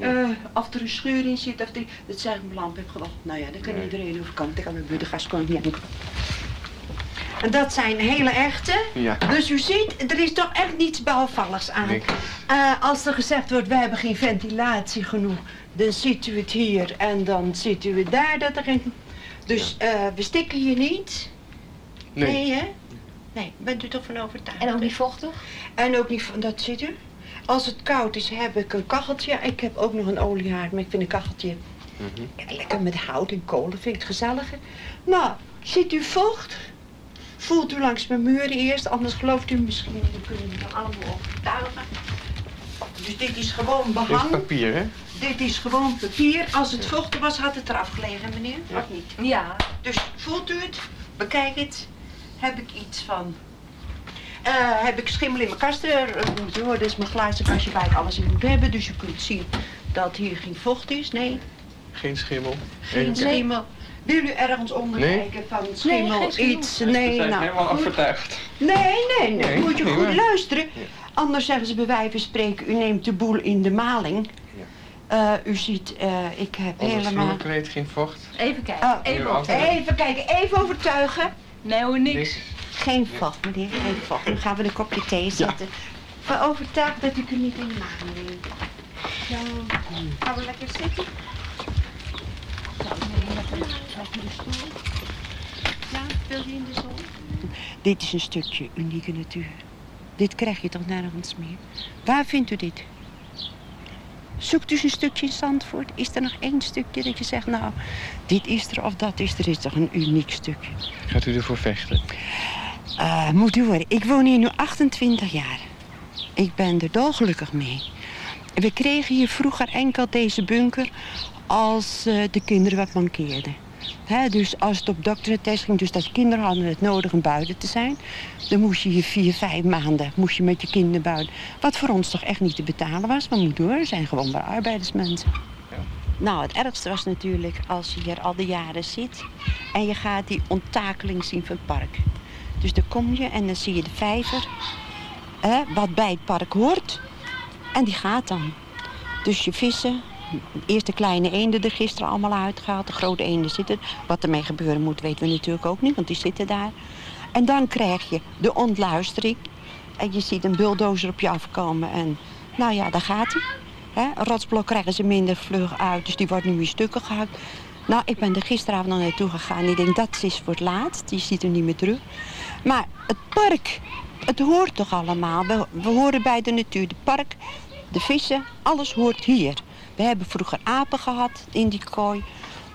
Uh, of er een scheur in zit of die, dat zeg ik mijn lamp heb gewacht. Nou ja, dat kan nee. iedereen over kan. Dat kan mijn buurtgast kan niet aan. En dat zijn hele echte. Ja. Dus u ziet, er is toch echt niets bouwvalligs aan. Uh, als er gezegd wordt, we hebben geen ventilatie genoeg, dan ziet u het hier en dan ziet u het daar. Dat er geen... Dus ja. uh, we stikken hier niet. Nee. nee hè? Nee, bent u toch van overtuigd? En ook niet vochtig? En ook niet, dat ziet u. Als het koud is, heb ik een kacheltje. Ik heb ook nog een oliehaard, maar ik vind een kacheltje... Mm -hmm. ja, lekker met hout en kolen, vind ik het gezelliger. Nou, ziet u vocht? Voelt u langs mijn muren eerst, anders gelooft u misschien niet. Dan kunnen we dan allemaal overtuigen. Dus dit is gewoon behang. Dit is papier, hè? Dit is gewoon papier. Als het vochtig was, had het eraf gelegen, meneer. Ja. Of niet? Ja. Dus voelt u het? Bekijk het heb ik iets van... Uh, heb ik schimmel in mijn kast. Uh, hoor, dit is mijn glazen kastje waar ik alles in moet hebben. Dus je kunt zien dat hier geen vocht is. Nee. Geen schimmel. Geen schimmel. Wil u ergens onder nee? kijken van schimmel, nee, schimmel. iets? Nee, Ze zijn nou. helemaal goed. overtuigd. Nee, nee, nee. nee Moet je nee, goed maar. luisteren. Ja. Anders zeggen ze bij wijze van spreken, u neemt de boel in de maling. Ja. Uh, u ziet, uh, ik heb Onder helemaal... vloerkleed geen vocht. Even kijken. Oh, even, even kijken, even overtuigen. Nee hoor, niks. Niks. Geen vocht, meneer, geen vocht. Dan gaan we een kopje thee zetten. Van overtuigd dat ik u niet in de maag neem. Zo, gaan we lekker zitten. Zo, lekker de stoel. Ja, wil je in de zon? Dit is een stukje unieke natuur. Dit krijg je toch nergens meer. Waar vindt u dit? Zoekt u een stukje in Zandvoort? Is er nog één stukje dat je zegt, nou, dit is er of dat is er, is toch een uniek stukje? Gaat u ervoor vechten? Uh, moet u horen, ik woon hier nu 28 jaar. Ik ben er dolgelukkig mee. We kregen hier vroeger enkel deze bunker als uh, de kinderen wat mankeerden. He, dus als het op dokterentest ging, dus dat de kinderen hadden het nodig om buiten te zijn... dan moest je hier vier, vijf maanden moest je met je kinderen buiten. Wat voor ons toch echt niet te betalen was. Maar moet door, we zijn gewoon maar arbeidersmensen. Ja. Nou, het ergste was natuurlijk als je hier al de jaren zit en je gaat die onttakeling zien van het park. Dus dan kom je en dan zie je de vijver, hè, wat bij het park hoort, en die gaat dan. Dus je vissen, eerst de kleine eenden er gisteren allemaal uitgehaald, de grote eenden zitten. Wat ermee gebeuren moet weten we natuurlijk ook niet, want die zitten daar. En dan krijg je de ontluistering. En je ziet een bulldozer op je afkomen en nou ja, daar gaat hij. Een rotsblok krijgen ze minder vlug uit, dus die wordt nu in stukken gehakt. Nou, ik ben er gisteravond nog naartoe gegaan. Ik denk, dat is voor het laatst. Die ziet er niet meer terug. Maar het park, het hoort toch allemaal. We, we horen bij de natuur. Het park, de vissen, alles hoort hier. We hebben vroeger apen gehad in die kooi.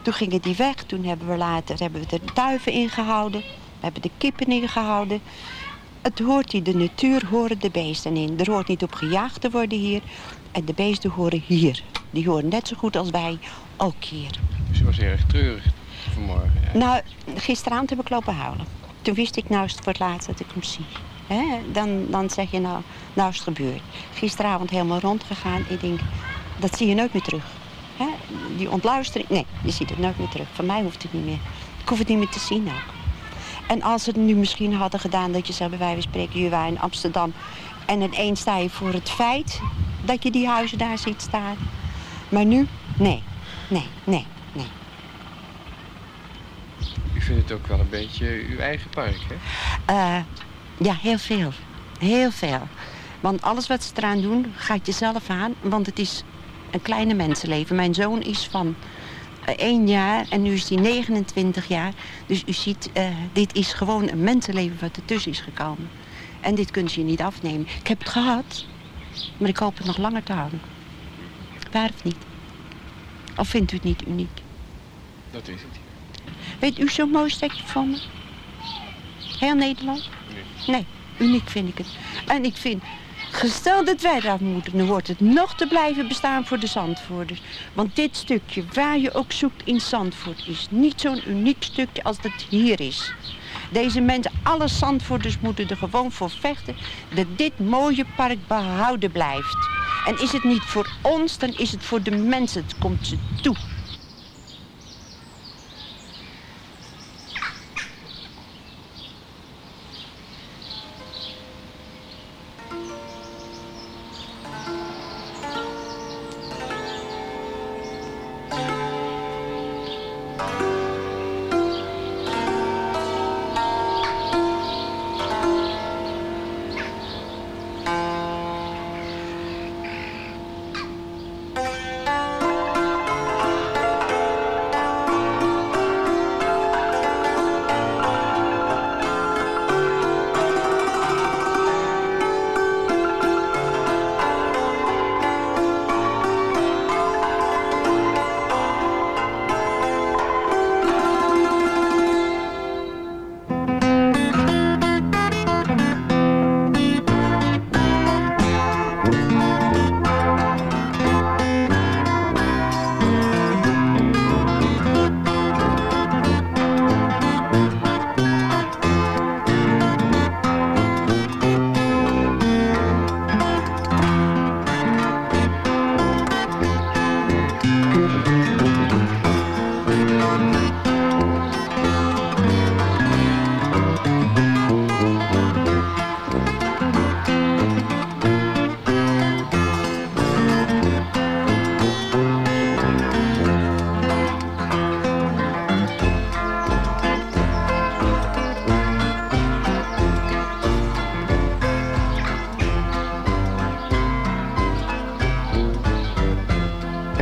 Toen gingen die weg. Toen hebben we later hebben we de duiven ingehouden. We hebben de kippen ingehouden. Het hoort hier, de natuur horen de beesten in. Er hoort niet op gejaagd te worden hier. En de beesten horen hier. Die horen net zo goed als wij ook hier. Dus je was erg treurig vanmorgen. Nou, gisteravond heb ik lopen huilen. Toen wist ik nou is het voor het laatst dat ik hem zie. Dan, dan zeg je nou, nou is het gebeurd. Gisteravond helemaal rondgegaan. Ik denk, dat zie je nooit meer terug. Hè? Die ontluistering, nee, je ziet het nooit meer terug. Van mij hoeft het niet meer. Ik hoef het niet meer te zien ook. En als ze het nu misschien hadden gedaan dat je zegt bij wijze van spreken, je waren in Amsterdam. En ineens sta je voor het feit dat je die huizen daar ziet staan. Maar nu, nee, nee, nee, nee. U vindt het ook wel een beetje uw eigen park, hè? Eh, ja, heel veel. Heel veel. Want alles wat ze eraan doen, gaat jezelf aan. Want het is een kleine mensenleven. Mijn zoon is van eh, één jaar en nu is hij 29 jaar. Dus u ziet, eh, dit is gewoon een mensenleven wat ertussen is gekomen. En dit kunt je niet afnemen. Ik heb het gehad, maar ik hoop het nog langer te houden. Waar of niet? Of vindt u het niet uniek? Dat is het. Weet u zo'n mooi stukje van me? Heel Nederland? Nee, uniek vind ik het. En ik vind, gesteld dat wij eraf moeten, dan wordt het nog te blijven bestaan voor de Zandvoorters. Want dit stukje, waar je ook zoekt in Zandvoort, is niet zo'n uniek stukje als dat hier is. Deze mensen, alle Zandvoorters moeten er gewoon voor vechten dat dit mooie park behouden blijft. En is het niet voor ons, dan is het voor de mensen. Het komt ze toe.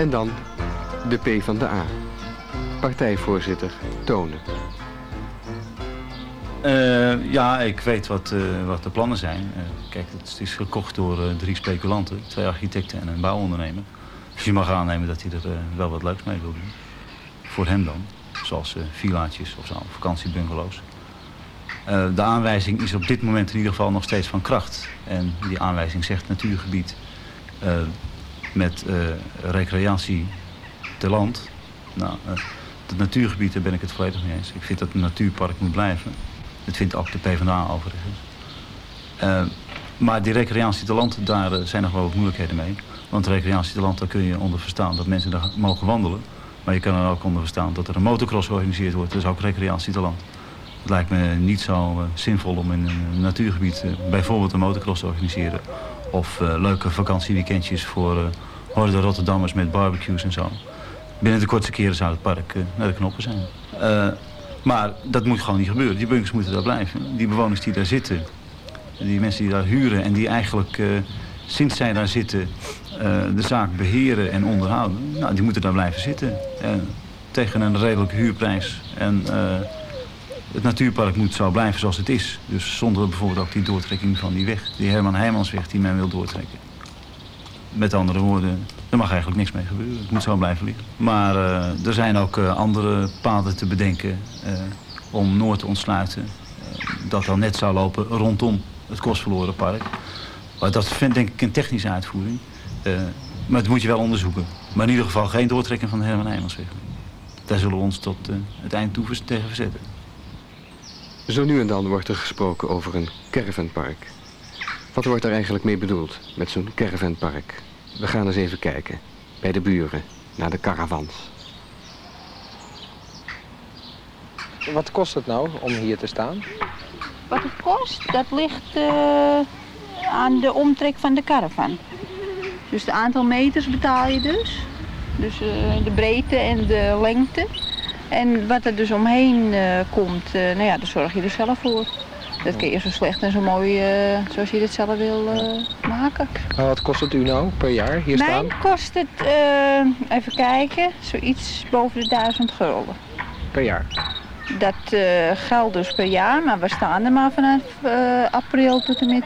En dan de P van de A. Partijvoorzitter Tonen. Uh, ja, ik weet wat, uh, wat de plannen zijn. Uh, kijk, het is gekocht door drie speculanten, twee architecten en een bouwondernemer. Dus je mag aannemen dat hij er wel wat leuks mee wil doen. Voor hem dan, zoals villaatjes of zo, vakantiebungalows. de aanwijzing is op dit moment in ieder geval nog steeds van kracht. En die aanwijzing zegt natuurgebied met recreatie te land. Nou, het natuurgebied, daar ben ik het volledig mee eens. Ik vind dat een natuurpark moet blijven. Dat vindt ook de PvdA overigens. Uh, maar die recreatie te land, daar zijn nog wel wat moeilijkheden mee. Want recreatieland, daar kun je onder verstaan dat mensen daar mogen wandelen. Maar je kan er ook onder verstaan dat er een motocross georganiseerd wordt. Dat is ook recreatieland. Het lijkt me niet zo uh, zinvol om in een natuurgebied uh, bijvoorbeeld een motocross te organiseren. Of uh, leuke vakantieweekendjes voor horde Rotterdammers met barbecues en zo. Binnen de kortste keren zou het park naar de knoppen zijn. maar dat moet gewoon niet gebeuren. Die bunkers moeten daar blijven. Die bewoners die daar zitten, die mensen die daar huren en die eigenlijk sinds zij daar zitten de zaak beheren en onderhouden, nou, die moeten daar blijven zitten. tegen een redelijke huurprijs. En het natuurpark moet zo blijven zoals het is. Dus zonder bijvoorbeeld ook die doortrekking van die weg. Die Herman Heijmansweg die men wil doortrekken. Met andere woorden, er mag eigenlijk niks mee gebeuren. Het moet zo blijven liggen. Maar uh, er zijn ook uh, andere paden te bedenken uh, om Noord te ontsluiten. dat dan net zou lopen rondom het Kostverloren Park. Maar dat vind denk ik een technische uitvoering. maar dat moet je wel onderzoeken. Maar in ieder geval geen doortrekking van de Herman Heijmansweg. Daar zullen we ons tot het eind toe tegen verzetten. Zo nu en dan wordt er gesproken over een caravanpark. Wat wordt er eigenlijk mee bedoeld met zo'n caravanpark? We gaan eens even kijken, bij de buren, naar de caravans. Wat kost het nou om hier te staan? Wat het kost, dat ligt uh, aan de omtrek van de caravan. Dus het aantal meters betaal je dus. Dus uh, de breedte en de lengte. En wat er dus omheen uh, komt, uh, nou ja, daar zorg je er zelf voor. Dat kun je zo slecht en zo mooi uh, zoals je dit zelf wil maken. Maar wat kost het u nou per jaar hier Mij staan? Mij kost het, even kijken, zoiets boven de 1000 gulden. Per jaar? Dat geldt dus per jaar, maar we staan er maar vanaf april tot en met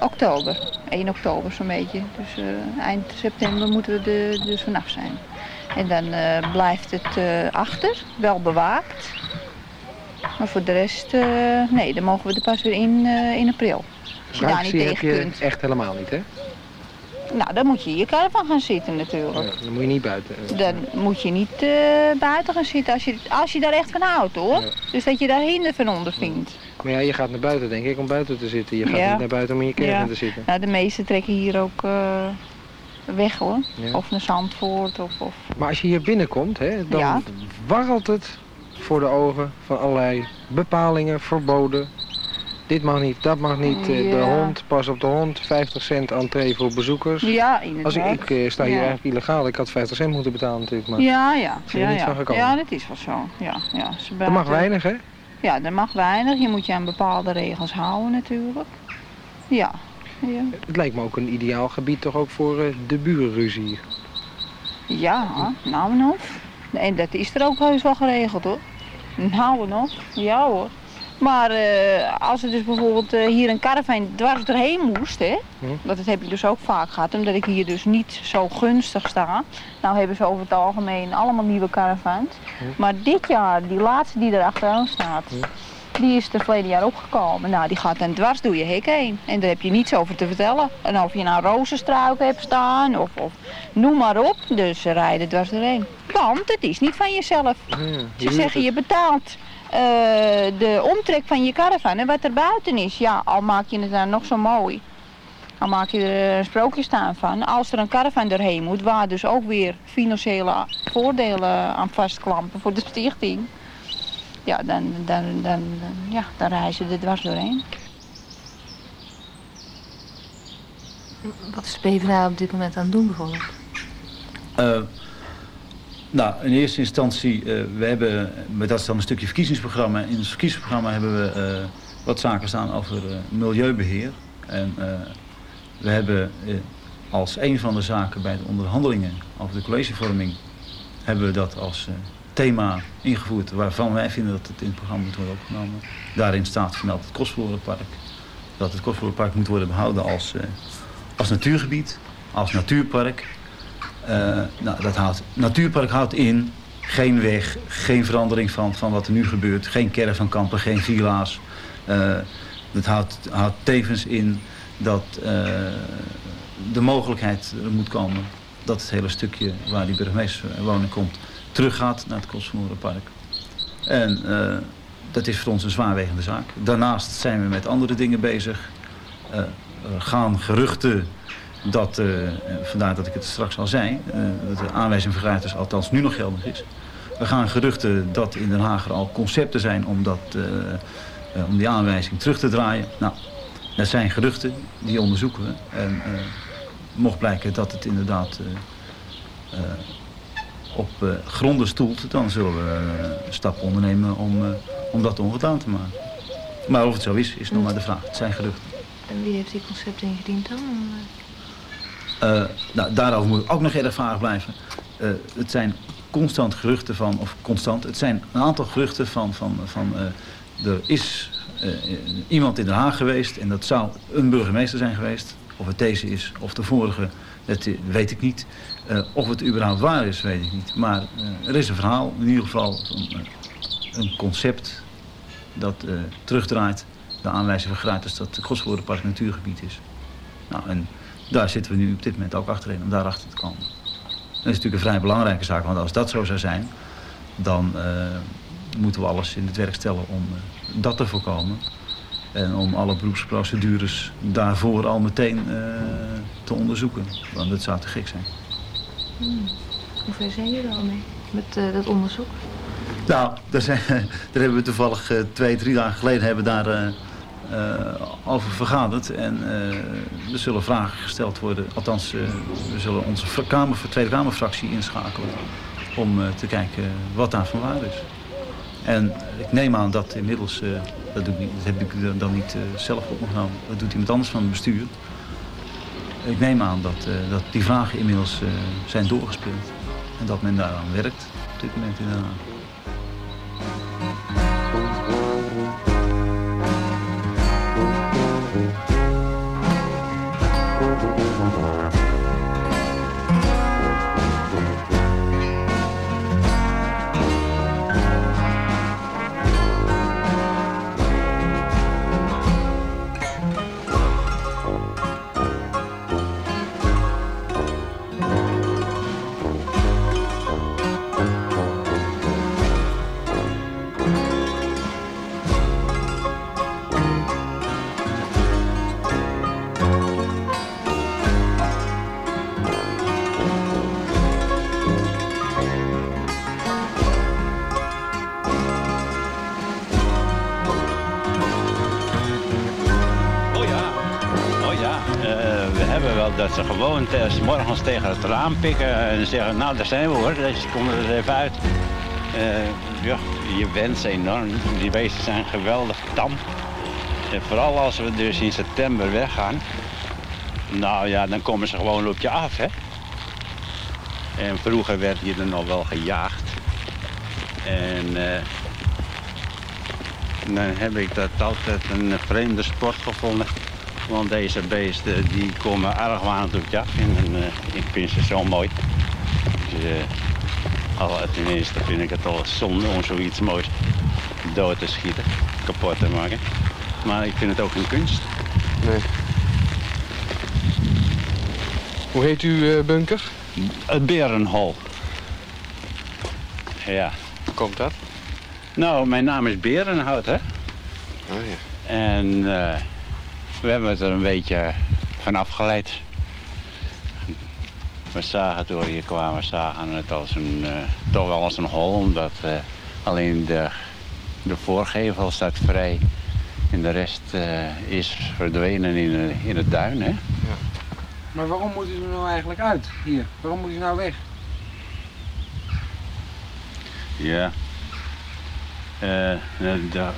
oktober. 1 oktober zo'n beetje. Dus eind september moeten we er dus vanaf zijn. En dan uh, blijft het uh, achter, wel bewaakt. Maar voor de rest, uh, nee, dan mogen we er pas weer in in april. Als je daar niet tegen je kunt. echt helemaal niet, hè? Nou, dan moet je in je caravan gaan zitten natuurlijk. Ja, dan moet je niet buiten. Dan moet je niet buiten gaan zitten als je, als je daar echt van houdt, hoor. Ja. Dus dat je daar hinder van ondervindt. Maar ja, je gaat naar buiten, denk ik, om buiten te zitten. Je gaat ja. niet naar buiten om in je caravan te zitten. Nou, de meesten trekken hier ook weg hoor. Ja. Of naar Zandvoort. Of, of... Maar als je hier binnenkomt, hè, dan ja. warrelt het voor de ogen van allerlei bepalingen, verboden. Dit mag niet, dat mag niet. Ja. De hond, pas op de hond, 50 cent entree voor bezoekers. Ja, inderdaad. Als ik, ik sta hier eigenlijk illegaal, ik had 50 cent moeten betalen natuurlijk. Maar ja, ja. Ja, niet van gekomen. ja, dat is wel zo. Ja, ja. Dat mag weinig, hè? Ja, dat mag weinig. Je moet je aan bepaalde regels houden natuurlijk. Ja. Ja. Het lijkt me ook een ideaal gebied toch ook voor uh, de burenruzie. Ja, nou en of. En dat is er ook heus wel geregeld hoor. Nou en of, ja hoor. Maar uh, als er dus bijvoorbeeld uh, hier een caravan dwars doorheen moest, hè, hm. dat heb ik dus ook vaak gehad, omdat ik hier dus niet zo gunstig sta. Nou hebben ze over het algemeen allemaal nieuwe caravans. Hm. Maar dit jaar, die laatste die er achteraan staat, hm. Die is er verleden jaar opgekomen. Nou, die gaat dan dwars door je hek heen. En daar heb je niets over te vertellen. En of je nou rozenstruiken hebt staan of, of noem maar op. Dus ze rijden dwars doorheen. Want het is niet van jezelf. Hmm, Ze zeggen je betaalt uh, de omtrek van je caravan en wat er buiten is. Ja, al maak je het dan nog zo mooi. Al maak je er een sprookje staan van. Als er een caravan doorheen moet, waar dus ook weer financiële voordelen aan vastklampen voor de stichting ja, dan, dan, dan, dan, ja, dan reizen ze er dwars doorheen. Wat is de PvdA op dit moment aan het doen bijvoorbeeld? Uh, nou, in eerste instantie, uh, we hebben, maar dat is dan een stukje verkiezingsprogramma. In het verkiezingsprogramma hebben we uh, wat zaken staan over milieubeheer. En we hebben als een van de zaken bij de onderhandelingen over de collegevorming, hebben we dat als thema ingevoerd waarvan wij vinden dat het in het programma moet worden opgenomen. Daarin staat vermeld het Kostverlorenpark. Dat het Kostverlorenpark moet worden behouden als, uh, als natuurgebied, als natuurpark. Uh, nou, dat houdt, natuurpark houdt in geen weg, geen verandering van, van wat er nu gebeurt. Geen caravankampen, geen villa's. Uh, dat houdt, houdt tevens in dat de mogelijkheid er moet komen dat het hele stukje waar die burgemeesterwoning komt teruggaat naar het Kostverlorenpark. En uh, dat is voor ons een zwaarwegende zaak. Daarnaast zijn we met andere dingen bezig. Uh, er gaan geruchten dat, vandaar dat ik het straks al zei, dat de aanwijzing van gratis althans nu nog geldig is. Er gaan geruchten dat in Den Haag er al concepten zijn om, dat, om die aanwijzing terug te draaien. Nou, dat zijn geruchten, die onderzoeken we. En mocht blijken dat het inderdaad op gronden stoelt, dan zullen we stappen ondernemen om, om dat ongedaan te maken. Maar of het zo is, is nog maar de vraag. Het zijn geruchten. En wie heeft die concept ingediend dan? Uh, nou, daarover moet ik ook nog erg vaag blijven. Uh, het zijn constant geruchten van, of constant, het zijn een aantal geruchten van, van, van uh, er is iemand in Den Haag geweest en dat zou een burgemeester zijn geweest. Of het deze is of de vorige, dat weet ik niet. Of het überhaupt waar is, weet ik niet. Maar er is een verhaal, in ieder geval een, een concept dat terugdraait de aanwijzing van gratis dat het Gosvoordenpark natuurgebied is. Nou, en daar zitten we nu op dit moment ook achterin om daarachter te komen. Dat is natuurlijk een vrij belangrijke zaak, want als dat zo zou zijn, dan moeten we alles in het werk stellen om dat te voorkomen. En om alle beroepsprocedures daarvoor al meteen te onderzoeken. Want dat zou te gek zijn. Hmm. Hoe ver zijn jullie al mee met dat onderzoek? Nou, daar, zijn, daar hebben we toevallig twee, drie dagen geleden hebben daar uh, over vergaderd. En er zullen vragen gesteld worden. Althans, we zullen onze kamer, Tweede Kamerfractie inschakelen. Om te kijken wat daar van waar is. En ik neem aan dat inmiddels, dat, doe ik dat heb ik dan niet zelf opgenomen. Dat doet iemand anders van het bestuur. Ik neem aan dat, dat die vragen inmiddels zijn doorgespeeld. En dat men daaraan werkt op dit moment in Den Haag. Tegen het raam pikken en zeggen, nou daar zijn we hoor, deze komen er even uit. Uh, ja, je wens enorm. Die beesten zijn geweldig tam. En vooral als we dus in september weggaan, nou ja, dan komen ze gewoon op je af, hè. En vroeger werd je er nog wel gejaagd. En uh, dan heb ik dat altijd een vreemde sport gevonden. Want deze beesten die komen argwanend op je af. En uh, ik vind ze zo mooi. Dus, uh, al, tenminste vind ik het al zonde om zoiets moois dood te schieten. Kapot te maken. Maar ik vind het ook een kunst. Nee. Hoe heet uw uh, bunker? Het Berenhol. Ja. Hoe komt dat? Nou, mijn naam is Berenhout, hè. Oh ja. En... We hebben het er een beetje van afgeleid. We zagen toen we hier kwamen, zagen het als een, uh, toch wel als een hol. Omdat uh, alleen de, de voorgevel staat vrij. En de rest uh, is verdwenen in, in het duin. Hè? Ja. Maar waarom moet u er nou eigenlijk uit hier? Waarom moet u nou weg? Ja. de,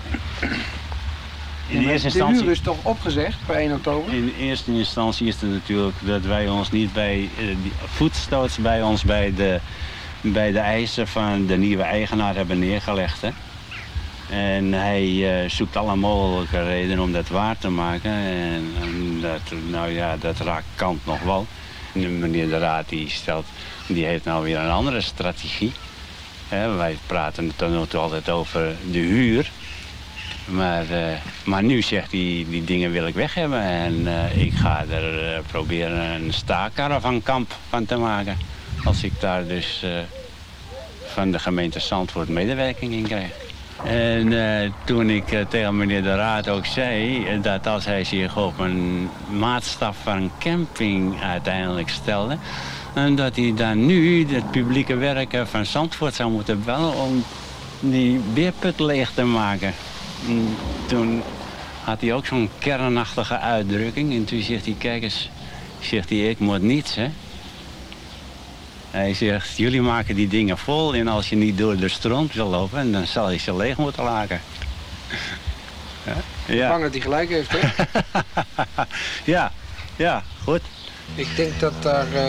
in ja, eerste instantie... De huur is toch opgezegd per 1 oktober? In eerste instantie is het natuurlijk dat wij ons niet bij... Uh, voetstoots bij ons bij de, bij de eisen van de nieuwe eigenaar hebben neergelegd. Hè? En hij uh, zoekt alle mogelijke redenen om dat waar te maken. En, en, dat, nou ja, dat raakt kant nog wel. meneer de Raad die stelt, die heeft nou weer een andere strategie. wij praten tot nu toe altijd over de huur. Maar, uh, maar nu zegt hij, die dingen wil ik weg hebben. En uh, ik ga er uh, proberen een staakkaravankamp van te maken. Als ik daar dus van de gemeente Zandvoort medewerking in krijg. En toen ik tegen meneer de Raad ook zei dat als hij zich op een maatstaf van camping uiteindelijk stelde... en dat hij dan nu het publieke werken van Zandvoort zou moeten bellen om die beerput leeg te maken. En toen had hij ook zo'n kernachtige uitdrukking. En toen zegt hij, kijk eens, zegt hij, ik moet niets, hè. Hij zegt, jullie maken die dingen vol en als je niet door de stront wil lopen, dan zal je ze leeg moeten laken. Ja. Bang dat hij gelijk heeft, hè? ja, ja, goed. Ik denk dat daar... Uh,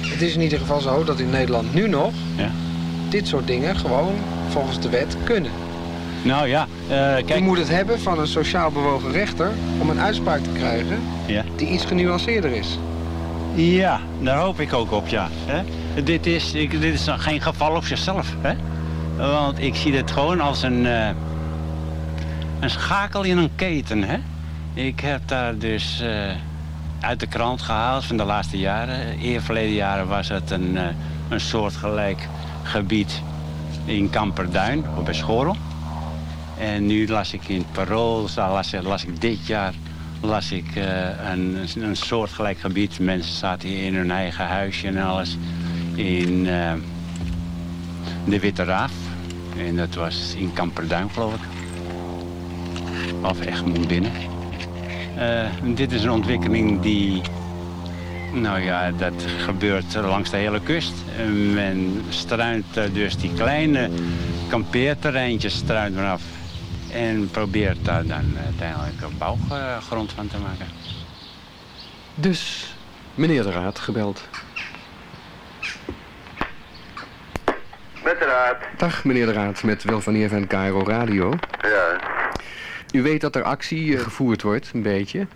het is in ieder geval zo dat in Nederland nu nog... Ja. dit soort dingen gewoon volgens de wet kunnen. Nou ja, uh, kijk... Je moet het hebben van een sociaal bewogen rechter... om een uitspraak te krijgen ja. die iets genuanceerder is. Ja, daar hoop ik ook op, ja. Dit, is, ik, dit is geen geval op zichzelf. Hè? Want ik zie dit gewoon als een, uh, een schakel in een keten. Hè? Ik heb daar dus uh, uit de krant gehaald van de laatste jaren. Eer verleden jaren was het een, uh, een soortgelijk gebied in Kamperduin, bij Schorel. En nu las ik in het Parool, las, las ik dit jaar las ik uh, een, een soortgelijk gebied. Mensen zaten hier in hun eigen huisje en alles. In uh, de Witte Raaf. En dat was in Kamperduin, geloof ik. Of Egmond binnen. Uh, dit is een ontwikkeling die... Nou ja, dat gebeurt langs de hele kust. Men struint dus die kleine kampeerterreintjes struint vanaf en probeert daar dan uiteindelijk een bouwgrond van te maken. Dus, meneer de Raad, gebeld. Met de Raad. Dag, meneer de Raad, met Wil van KRO Radio. Ja. U weet dat er actie gevoerd wordt, een beetje.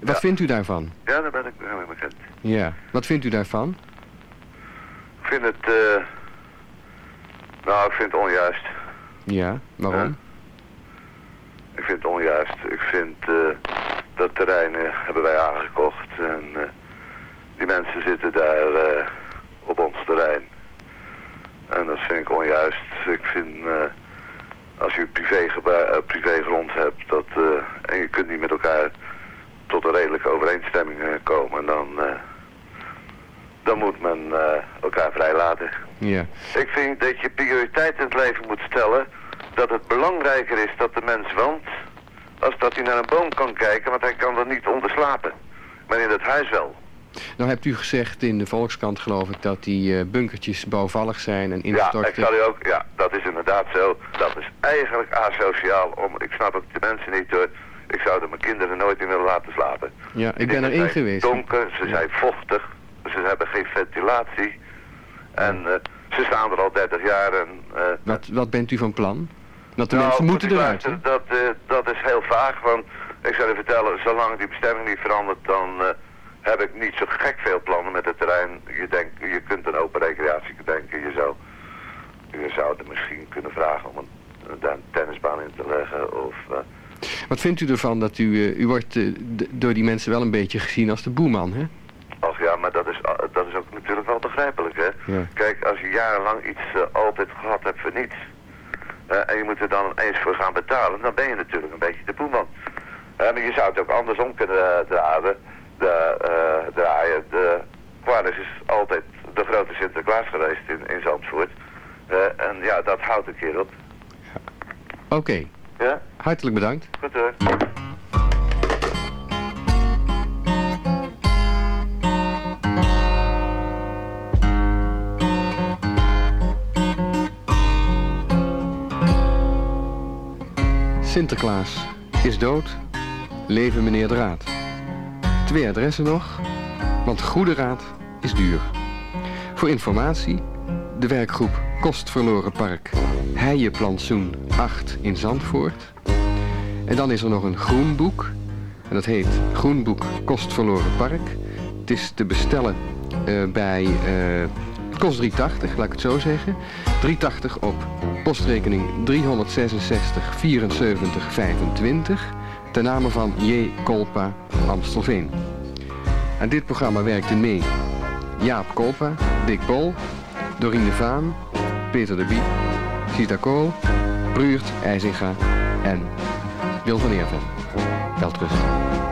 Wat vindt u daarvan? Ja, daar ben ik helemaal bekend. Ja. Wat vindt u daarvan? Ik vind het... Uh... Nou, ik vind het onjuist. Ja, waarom? Ik vind. Ik uh, dat terrein uh, hebben wij aangekocht. En uh, die mensen zitten daar op ons terrein. En dat vind ik onjuist. Ik vind, als je privé privégrond hebt dat, en je kunt niet met elkaar tot een redelijke overeenstemming komen, dan, dan moet men elkaar vrijlaten. Ja. Ik vind dat je prioriteit in het leven moet stellen dat het belangrijker is dat de mens woont... als dat hij naar een boom kan kijken, want hij kan er niet onder slapen. Maar in het huis wel. Nou hebt u gezegd in de Volkskrant geloof ik dat die uh, bunkertjes bouwvallig zijn en instorten. Ja, ik zal u ook, ja, dat is inderdaad zo. Dat is eigenlijk asociaal. Om, ik snap het de mensen niet hoor. Ik zou er mijn kinderen nooit in willen laten slapen. Ja, ik ben erin geweest. donker, ze zijn vochtig, ze hebben geen ventilatie. En uh, ze staan er al 30 jaar. En, uh, wat, wat bent u van plan? Dat de nou, mensen moeten eruit. Dat, uh, dat is heel vaag, want ik zou u vertellen, zolang die bestemming niet verandert, dan uh, heb ik niet zo gek veel plannen met het terrein. Je, denkt, je kunt een open recreatie denken, je zou, je zou er misschien kunnen vragen om een, daar een tennisbaan in te leggen. Of, uh... Wat vindt u ervan dat u, u wordt door die mensen wel een beetje gezien als de boeman, hè? Ach ja, maar dat is, dat is ook natuurlijk wel begrijpelijk, hè? Ja. Kijk, als je jarenlang iets altijd gehad hebt voor niets en je moet er dan eens voor gaan betalen, dan ben je natuurlijk een beetje de poeman. Uh, maar je zou het ook andersom kunnen uh, draaien. De, draaien. De is altijd de grote Sinterklaas geweest in, in Zandvoort. en ja, dat houdt een keer op. Oké. Okay. Ja? Hartelijk bedankt. Goed hoor. Sinterklaas is dood, leven meneer de Raad. Twee adressen nog, want goede raad is duur. Voor informatie, de werkgroep Kostverloren Park, Heijenplantsoen 8 in Zandvoort. En dan is er nog een groenboek, en dat heet Groenboek Kostverloren Park. Het is te bestellen uh, bij... Uh, kost 380, laat ik het zo zeggen. 380 op postrekening 366 74 25 ten name van J. Kolpa Amstelveen. Aan dit programma werkten mee Jaap Kolpa, Dick Bol, Dorien de Vaan, Peter de Bie, Gita Kool, Bruurt, IJzinga en Wil van Eerven. Welterust.